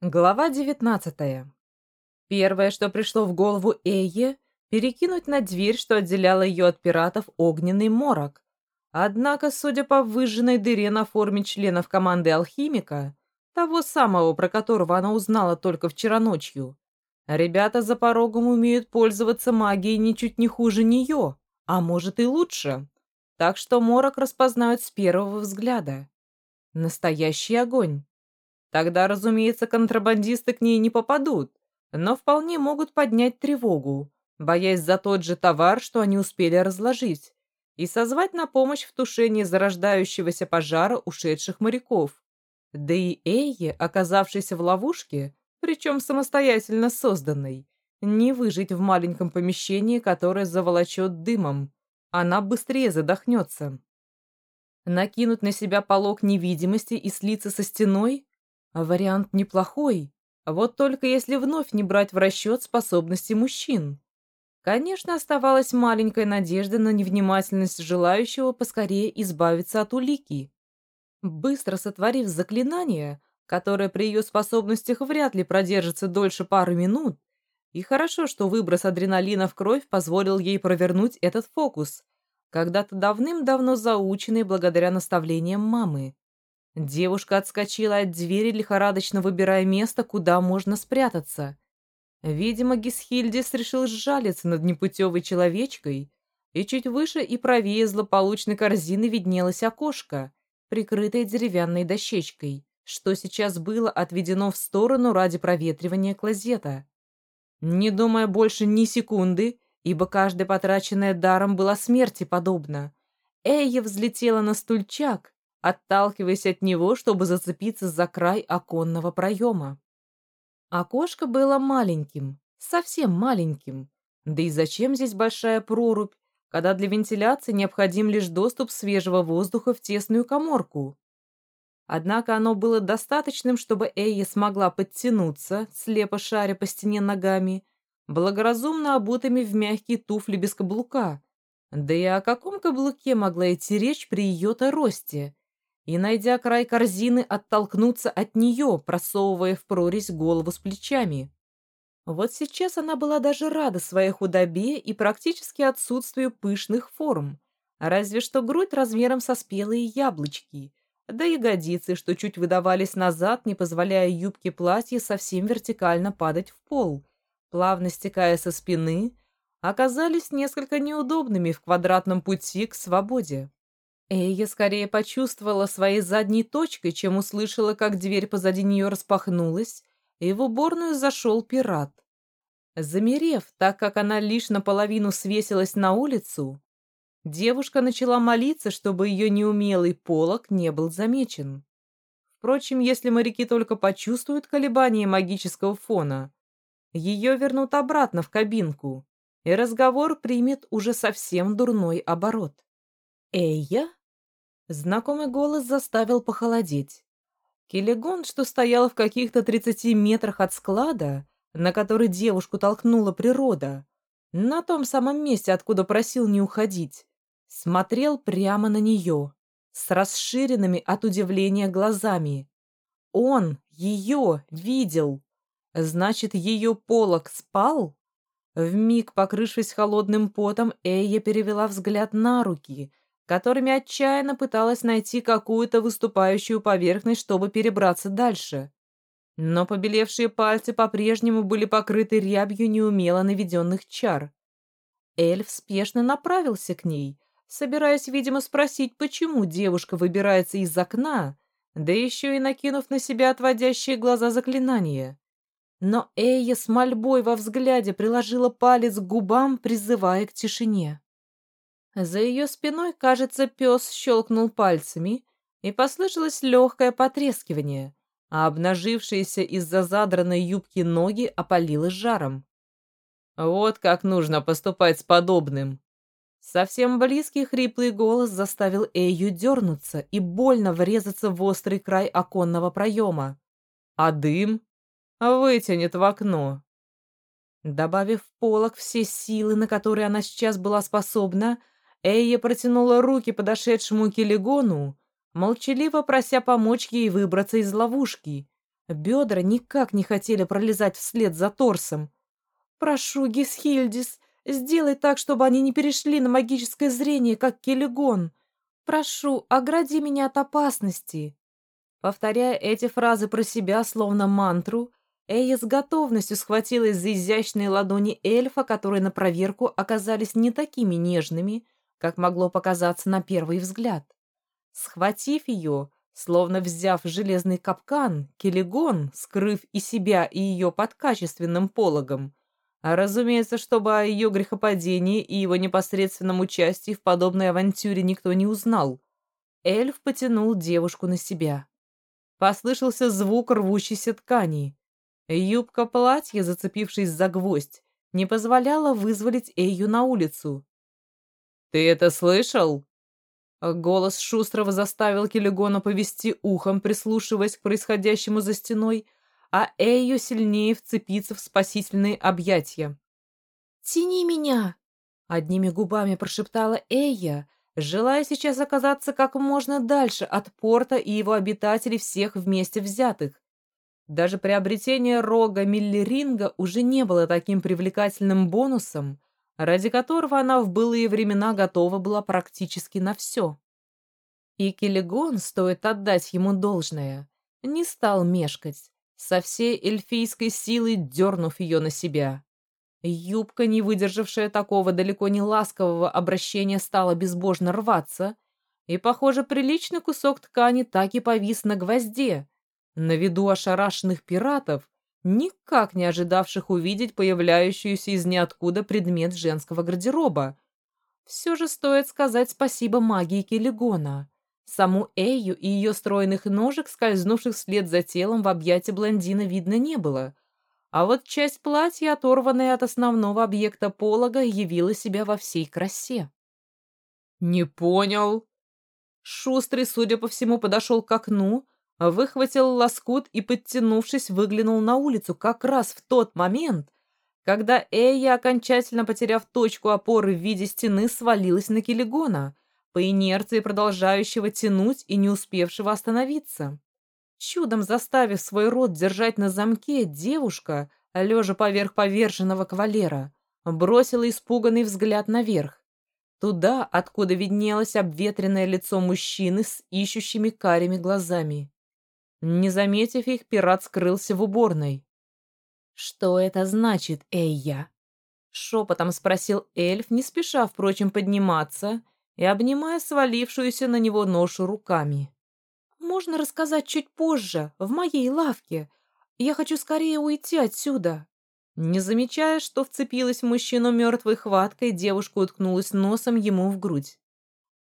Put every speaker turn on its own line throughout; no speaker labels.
Глава 19. Первое, что пришло в голову Эйе, перекинуть на дверь, что отделяла ее от пиратов, огненный морок. Однако, судя по выжженной дыре на форме членов команды алхимика, того самого, про которого она узнала только вчера ночью, ребята за порогом умеют пользоваться магией ничуть не хуже нее, а может и лучше. Так что морок распознают с первого взгляда. Настоящий огонь. Тогда, разумеется, контрабандисты к ней не попадут, но вполне могут поднять тревогу, боясь за тот же товар, что они успели разложить, и созвать на помощь в тушении зарождающегося пожара ушедших моряков. Да и Эйе, оказавшейся в ловушке, причем самостоятельно созданной, не выжить в маленьком помещении, которое заволочет дымом. Она быстрее задохнется. Накинуть на себя полог невидимости и слиться со стеной Вариант неплохой, вот только если вновь не брать в расчет способности мужчин. Конечно, оставалась маленькая надежда на невнимательность желающего поскорее избавиться от улики. Быстро сотворив заклинание, которое при ее способностях вряд ли продержится дольше пары минут, и хорошо, что выброс адреналина в кровь позволил ей провернуть этот фокус, когда-то давным-давно заученный благодаря наставлениям мамы. Девушка отскочила от двери, лихорадочно выбирая место, куда можно спрятаться. Видимо, Гисхильдис решил сжалиться над непутевой человечкой, и чуть выше и правее злополучной корзины виднелось окошко, прикрытое деревянной дощечкой, что сейчас было отведено в сторону ради проветривания клозета. Не думая больше ни секунды, ибо каждая потраченная даром была смерти подобна, Эйя взлетела на стульчак отталкиваясь от него, чтобы зацепиться за край оконного проема. Окошко было маленьким, совсем маленьким. Да и зачем здесь большая прорубь, когда для вентиляции необходим лишь доступ свежего воздуха в тесную коморку? Однако оно было достаточным, чтобы Эйя смогла подтянуться, слепо шаря по стене ногами, благоразумно обутыми в мягкие туфли без каблука. Да и о каком каблуке могла идти речь при ее-то росте? И, найдя край корзины, оттолкнуться от нее, просовывая в прорезь голову с плечами. Вот сейчас она была даже рада своей худобе и практически отсутствию пышных форм, разве что грудь размером со спелые яблочки, да ягодицы, что чуть выдавались назад, не позволяя юбке платья совсем вертикально падать в пол, плавно стекая со спины, оказались несколько неудобными в квадратном пути к свободе. Эйя скорее почувствовала своей задней точкой, чем услышала, как дверь позади нее распахнулась, и в уборную зашел пират. Замерев, так как она лишь наполовину свесилась на улицу, девушка начала молиться, чтобы ее неумелый полог не был замечен. Впрочем, если моряки только почувствуют колебания магического фона, ее вернут обратно в кабинку, и разговор примет уже совсем дурной оборот. «Эйя?» Знакомый голос заставил похолодеть. Келегон, что стоял в каких-то тридцати метрах от склада, на который девушку толкнула природа, на том самом месте, откуда просил не уходить, смотрел прямо на нее, с расширенными от удивления глазами. Он ее видел. Значит, ее полог спал? Вмиг покрывшись холодным потом, Эйя перевела взгляд на руки, которыми отчаянно пыталась найти какую-то выступающую поверхность, чтобы перебраться дальше. Но побелевшие пальцы по-прежнему были покрыты рябью неумело наведенных чар. Эльф спешно направился к ней, собираясь, видимо, спросить, почему девушка выбирается из окна, да еще и накинув на себя отводящие глаза заклинания. Но Эйя с мольбой во взгляде приложила палец к губам, призывая к тишине. За ее спиной, кажется, пес щелкнул пальцами, и послышалось легкое потрескивание, а обнажившиеся из-за задранной юбки ноги опалило жаром. Вот как нужно поступать с подобным. Совсем близкий хриплый голос заставил Эйю дернуться и больно врезаться в острый край оконного проема. А дым вытянет в окно. Добавив полок все силы, на которые она сейчас была способна, Эйя протянула руки подошедшему Келегону, молчаливо прося помочь ей выбраться из ловушки, Бедра никак не хотели пролезать вслед за торсом. «Прошу, Гисхильдис, сделай так, чтобы они не перешли на магическое зрение, как Келегон. Прошу, огради меня от опасности». Повторяя эти фразы про себя, словно мантру, Эя с готовностью схватилась за изящные ладони эльфа, которые на проверку оказались не такими нежными, как могло показаться на первый взгляд. Схватив ее, словно взяв железный капкан, Келегон, скрыв и себя, и ее под качественным пологом, а разумеется, чтобы о ее грехопадении и его непосредственном участии в подобной авантюре никто не узнал, эльф потянул девушку на себя. Послышался звук рвущейся ткани. Юбка платья, зацепившись за гвоздь, не позволяла вызволить Эйю на улицу. «Ты это слышал?» Голос Шустрого заставил Келегона повести ухом, прислушиваясь к происходящему за стеной, а Эйю сильнее вцепиться в спасительные объятия.
«Тяни меня!» — одними губами прошептала Эйя, желая сейчас оказаться как можно дальше от порта и его обитателей всех вместе взятых.
Даже приобретение рога Миллеринга уже не было таким привлекательным бонусом, ради которого она в былые времена готова была практически на все. И Келегон, стоит отдать ему должное, не стал мешкать, со всей эльфийской силой дернув ее на себя. Юбка, не выдержавшая такого далеко не ласкового обращения, стала безбожно рваться, и, похоже, приличный кусок ткани так и повис на гвозде, на виду ошарашенных пиратов, никак не ожидавших увидеть появляющуюся из ниоткуда предмет женского гардероба. Все же стоит сказать спасибо магии Келегона, саму Эйю и ее стройных ножек, скользнувших вслед за телом в объятия блондина, видно не было — а вот часть платья, оторванная от основного объекта полога, явила себя во всей красе. «Не понял». Шустрый, судя по всему, подошел к окну, выхватил лоскут и, подтянувшись, выглянул на улицу как раз в тот момент, когда Эя, окончательно потеряв точку опоры в виде стены, свалилась на Келегона, по инерции продолжающего тянуть и не успевшего остановиться. Чудом заставив свой рот держать на замке, девушка, лежа поверх поверженного кавалера, бросила испуганный взгляд наверх. Туда, откуда виднелось обветренное лицо мужчины с ищущими карими глазами. Не заметив их, пират скрылся в уборной. «Что это значит, Эйя?» Шепотом спросил эльф, не спеша, впрочем, подниматься и обнимая свалившуюся на него ношу руками.
Можно рассказать чуть позже, в моей лавке. Я хочу скорее уйти отсюда».
Не замечая, что вцепилась в мужчину мертвой хваткой, девушка уткнулась носом ему в грудь.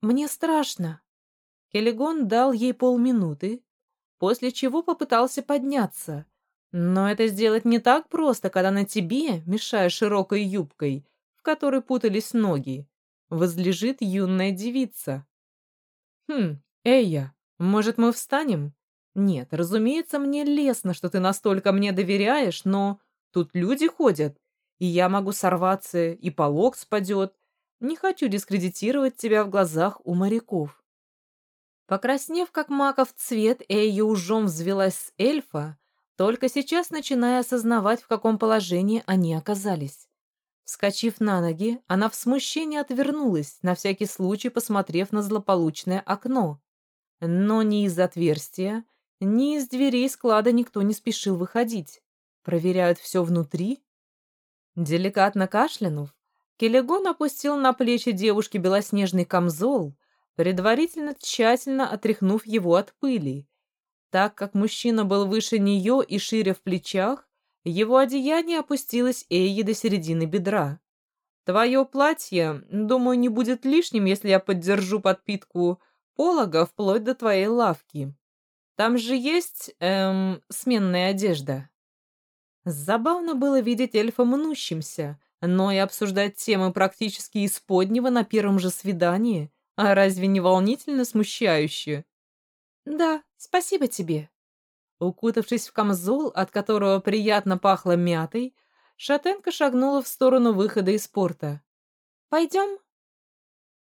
«Мне страшно».
Келегон дал ей полминуты, после чего попытался подняться. Но это сделать не так просто, когда на тебе, мешая широкой юбкой, в которой путались ноги, возлежит юная девица. «Хм, Эйя, может, мы встанем? Нет, разумеется, мне лестно, что ты настолько мне доверяешь, но тут люди ходят, и я могу сорваться, и полог спадет. Не хочу дискредитировать тебя в глазах у моряков. Покраснев, как маков цвет, Эйя ужом взвелась с эльфа, только сейчас начиная осознавать, в каком положении они оказались. Вскочив на ноги, она в смущении отвернулась, на всякий случай посмотрев на злополучное окно. Но ни из отверстия, ни из дверей склада никто не спешил выходить. Проверяют все внутри. Деликатно кашлянув, Келегон опустил на плечи девушки белоснежный камзол, предварительно тщательно отряхнув его от пыли. Так как мужчина был выше нее и шире в плечах, его одеяние опустилось Эйи до середины бедра. «Твое платье, думаю, не будет лишним, если я поддержу подпитку полога вплоть до твоей лавки. Там же есть, эм, сменная одежда». Забавно было видеть эльфа мнущимся, но и обсуждать темы практически из поднего на первом же свидании. А разве не волнительно смущающе?
«Да, спасибо тебе».
Укутавшись в камзол, от которого приятно пахло мятой, шатенка шагнула в сторону выхода из порта.
«Пойдем?»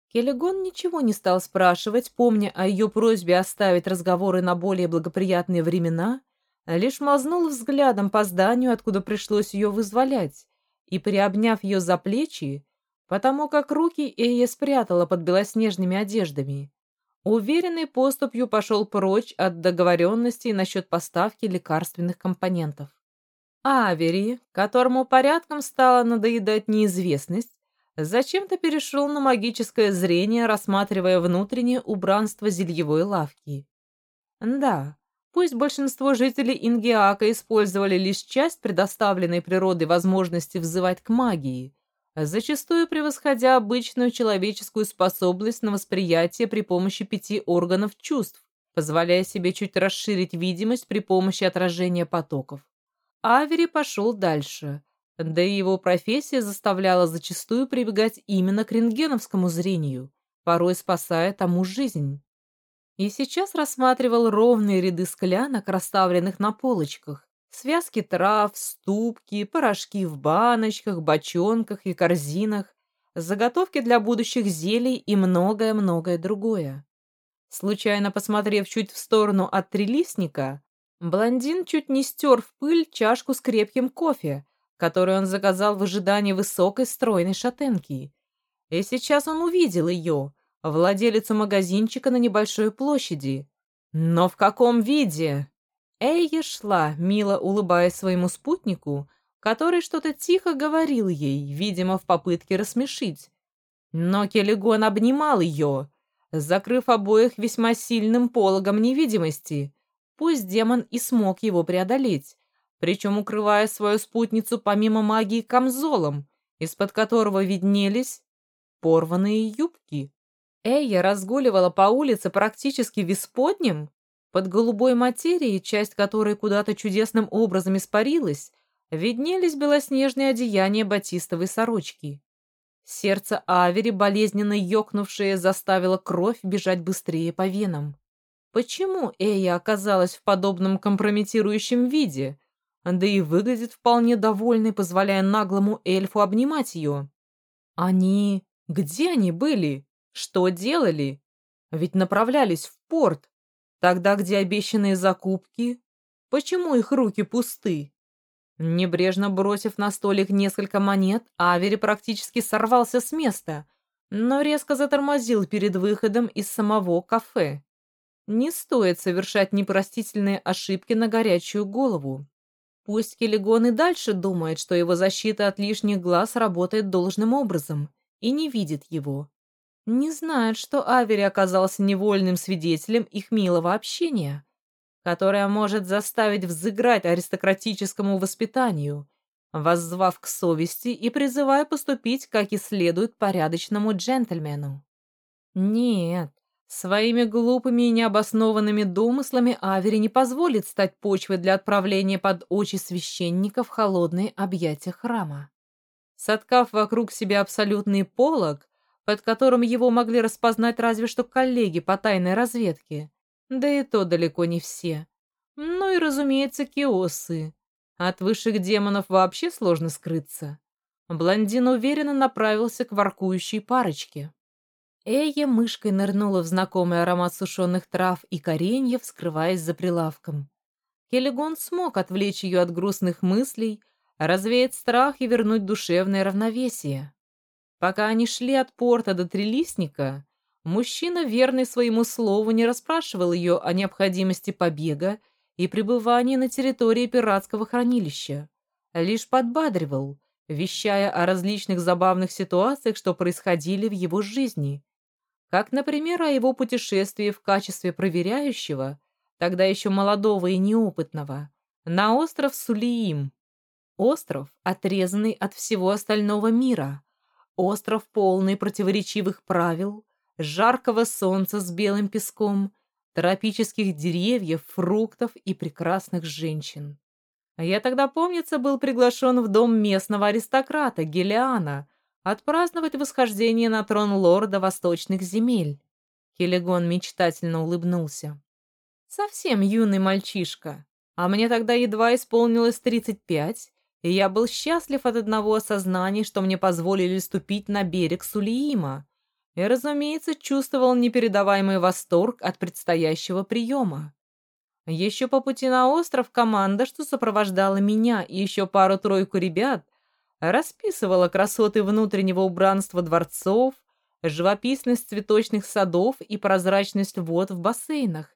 Келегон ничего не стал спрашивать, помня о ее просьбе оставить разговоры на более благоприятные времена, лишь мазнул взглядом по зданию, откуда пришлось ее вызволять, и, приобняв ее за плечи, потому как руки Эя спрятала под белоснежными одеждами, уверенной поступью пошел прочь от договоренностей насчет поставки лекарственных компонентов. Авери, которому порядком стала надоедать неизвестность, зачем-то перешел на магическое зрение, рассматривая внутреннее убранство зельевой лавки. Да, пусть большинство жителей Ингиака использовали лишь часть предоставленной природой возможности взывать к магии, зачастую превосходя обычную человеческую способность на восприятие при помощи пяти органов чувств, позволяя себе чуть расширить видимость при помощи отражения потоков. Авери пошел дальше, да и его профессия заставляла зачастую прибегать именно к рентгеновскому зрению, порой спасая тому жизнь. И сейчас рассматривал ровные ряды склянок, расставленных на полочках, связки трав, ступки, порошки в баночках, бочонках и корзинах, заготовки для будущих зелий и многое-многое другое. Случайно посмотрев чуть в сторону от трилистника, блондин чуть не стер в пыль чашку с крепким кофе, которую он заказал в ожидании высокой стройной шатенки. И сейчас он увидел ее, владелицу магазинчика на небольшой площади. Но в каком виде? Эйя шла, мило улыбаясь своему спутнику, который что-то тихо говорил ей, видимо, в попытке рассмешить. Но Келлигон обнимал ее, закрыв обоих весьма сильным пологом невидимости. Пусть демон и смог его преодолеть, причем укрывая свою спутницу помимо магии камзолом, из-под которого виднелись порванные юбки. Эя разгуливала по улице практически в исподнем, под голубой материей, часть которой куда-то чудесным образом испарилась, виднелись белоснежные одеяния батистовой сорочки. Сердце Авери, болезненно ёкнувшее, заставило кровь бежать быстрее по венам. Почему Эя оказалась в подобном компрометирующем виде? да и выглядит вполне довольной, позволяя наглому эльфу обнимать ее. Они... Где они были? Что делали? Ведь направлялись в порт. Тогда где обещанные закупки? Почему их руки пусты? Небрежно бросив на столик несколько монет, Авери практически сорвался с места, но резко затормозил перед выходом из самого кафе. Не стоит совершать непростительные ошибки на горячую голову. Пусть Келегон и дальше думает, что его защита от лишних глаз работает должным образом, и не видит его. Не знает, что Авери оказался невольным свидетелем их милого общения, которое может заставить взыграть аристократическому воспитанию, воззвав к совести и призывая поступить, как и следует, порядочному джентльмену. Нет, Своими глупыми и необоснованными домыслами Авери не позволит стать почвой для отправления под очи священника в холодные объятия храма. Соткав вокруг себя абсолютный полог, под которым его могли распознать разве что коллеги по тайной разведке, да и то далеко не все. Ну и, разумеется, киосы. От высших демонов вообще сложно скрыться. Блондин уверенно направился к воркующей парочке. Эя мышкой нырнула в знакомый аромат сушеных трав и кореньев, скрываясь за прилавком. Келегон смог отвлечь ее от грустных мыслей, развеять страх и вернуть душевное равновесие. Пока они шли от порта до Трилистника, мужчина, верный своему слову, не расспрашивал ее о необходимости побега и пребывания на территории пиратского хранилища, лишь подбадривал, вещая о различных забавных ситуациях, что происходили в его жизни, как, например, о его путешествии в качестве проверяющего, тогда еще молодого и неопытного, на остров Сулиим. Остров, отрезанный от всего остального мира. Остров, полный противоречивых правил, жаркого солнца с белым песком, тропических деревьев, фруктов и прекрасных женщин. Я тогда, помнится, был приглашен в дом местного аристократа Гелиана, отпраздновать восхождение на трон лорда восточных земель. Келегон мечтательно улыбнулся. Совсем юный мальчишка, а мне тогда едва исполнилось 35, и я был счастлив от одного осознания, что мне позволили ступить на берег Сулиима, и, разумеется, чувствовал непередаваемый восторг от предстоящего приема. Еще по пути на остров команда, что сопровождала меня и еще пару-тройку ребят, расписывала красоты внутреннего убранства дворцов, живописность цветочных садов и прозрачность вод в бассейнах,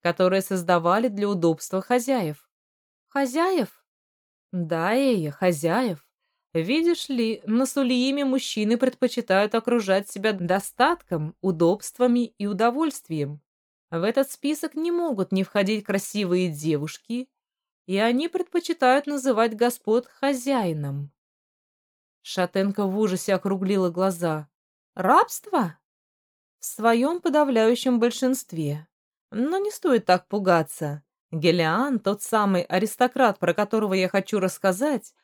которые создавали для удобства хозяев.
Хозяев?
Да, Эя, хозяев. Видишь ли, на Сулииме мужчины предпочитают окружать себя достатком, удобствами и удовольствием. В этот список не могут не входить красивые девушки, и они предпочитают называть господ хозяином. Шатенка в ужасе округлила глаза. «Рабство?» «В своем подавляющем большинстве. Но не стоит так пугаться. Гелиан, тот самый аристократ, про которого я хочу рассказать,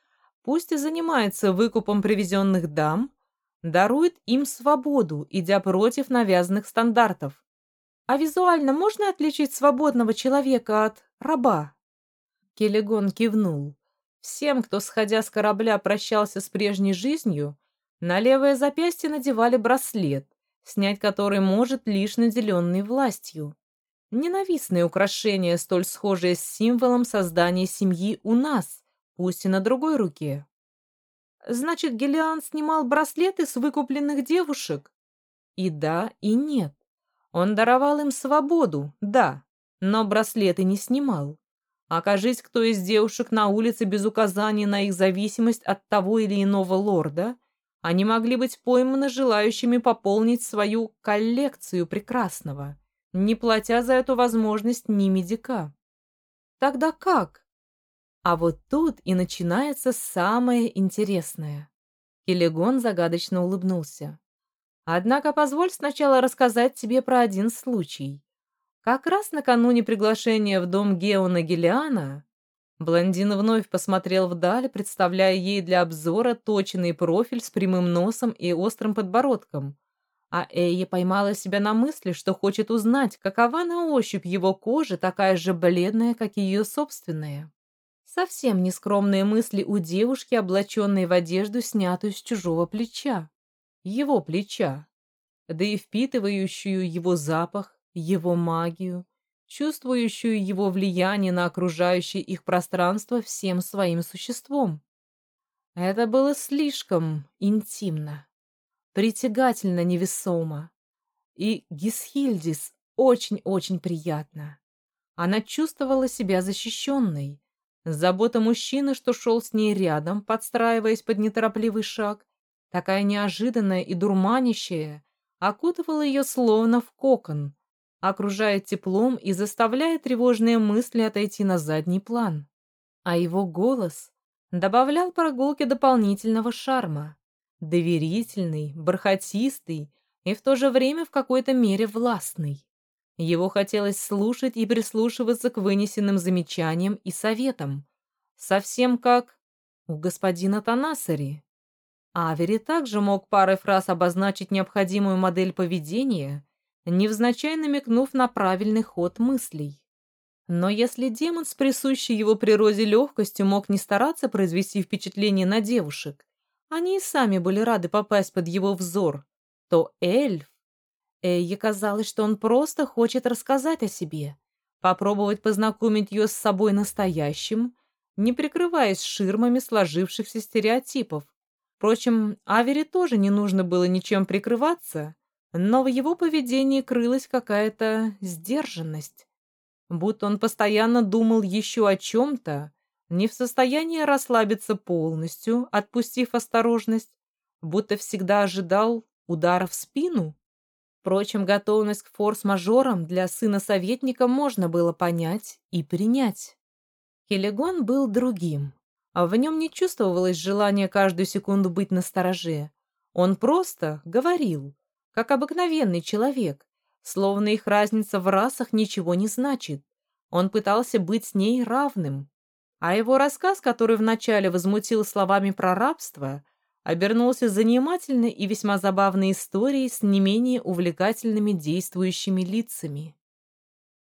пусть и занимается выкупом привезенных дам, дарует им свободу, идя против навязанных стандартов. А визуально можно отличить свободного человека от раба? Келегон кивнул. Всем, кто, сходя с корабля, прощался с прежней жизнью, на левое запястье надевали браслет, снять который может лишь наделенный властью. Ненавистное украшение, столь схожее с символом создания семьи у нас, пусть и на другой руке. Значит, Гелиан снимал браслеты с выкупленных девушек? И да, и нет. Он даровал им свободу, да, но браслеты не снимал. Окажись кто из девушек на улице без указания на их зависимость от того или иного лорда, они могли быть пойманы желающими пополнить свою коллекцию прекрасного, не платя за эту возможность ни медика. Тогда как? А вот тут и начинается самое интересное. Келегон загадочно улыбнулся. Однако позволь сначала рассказать тебе про один случай. Как раз накануне приглашения в дом Геона Гелиана блондин вновь посмотрел вдаль, представляя ей для обзора точенный профиль с прямым носом и острым подбородком. А Эйя поймала себя на мысли, что хочет узнать, какова на ощупь его кожа, такая же бледная, как и ее собственная. Совсем нескромные мысли у девушки, облаченной в одежду, снятую с чужого плеча его плеча, да и впитывающую его запах, его магию, чувствующую его влияние на окружающее их пространство всем своим существом. Это было слишком интимно, притягательно невесомо. И Гисхильдис очень-очень приятно. Она чувствовала себя защищенной. Забота мужчины, что шел с ней рядом, подстраиваясь под неторопливый шаг, такая неожиданная и дурманящая, окутывала ее словно в кокон, окружая теплом и заставляя тревожные мысли отойти на задний план. А его голос добавлял прогулке дополнительного шарма, доверительный, бархатистый и в то же время в какой-то мере властный. Его хотелось слушать и прислушиваться к вынесенным замечаниям и советам, совсем как у господина Танасари. Авери также мог парой фраз обозначить необходимую модель поведения, невзначай намекнув на правильный ход мыслей. Но если демон с присущей его природе легкостью мог не стараться произвести впечатление на девушек, они и сами были рады попасть под его взор, то эльф... Эйе казалось, что он просто хочет рассказать о себе, попробовать познакомить ее с собой настоящим, не прикрываясь ширмами сложившихся стереотипов, Впрочем, Авере тоже не нужно было ничем прикрываться, но в его поведении крылась какая-то сдержанность. Будто он постоянно думал еще о чем-то, не в состоянии расслабиться полностью, отпустив осторожность, будто всегда ожидал удара в спину. Впрочем, готовность к форс-мажорам для сына советника можно было понять и принять. Хелегон был другим а в нем не чувствовалось желания каждую секунду быть настороже. Он просто говорил, как обыкновенный человек, словно их разница в расах ничего не значит. Он пытался быть с ней равным. А его рассказ, который вначале возмутил словами про рабство, обернулся занимательной и весьма забавной историей с не менее увлекательными действующими лицами.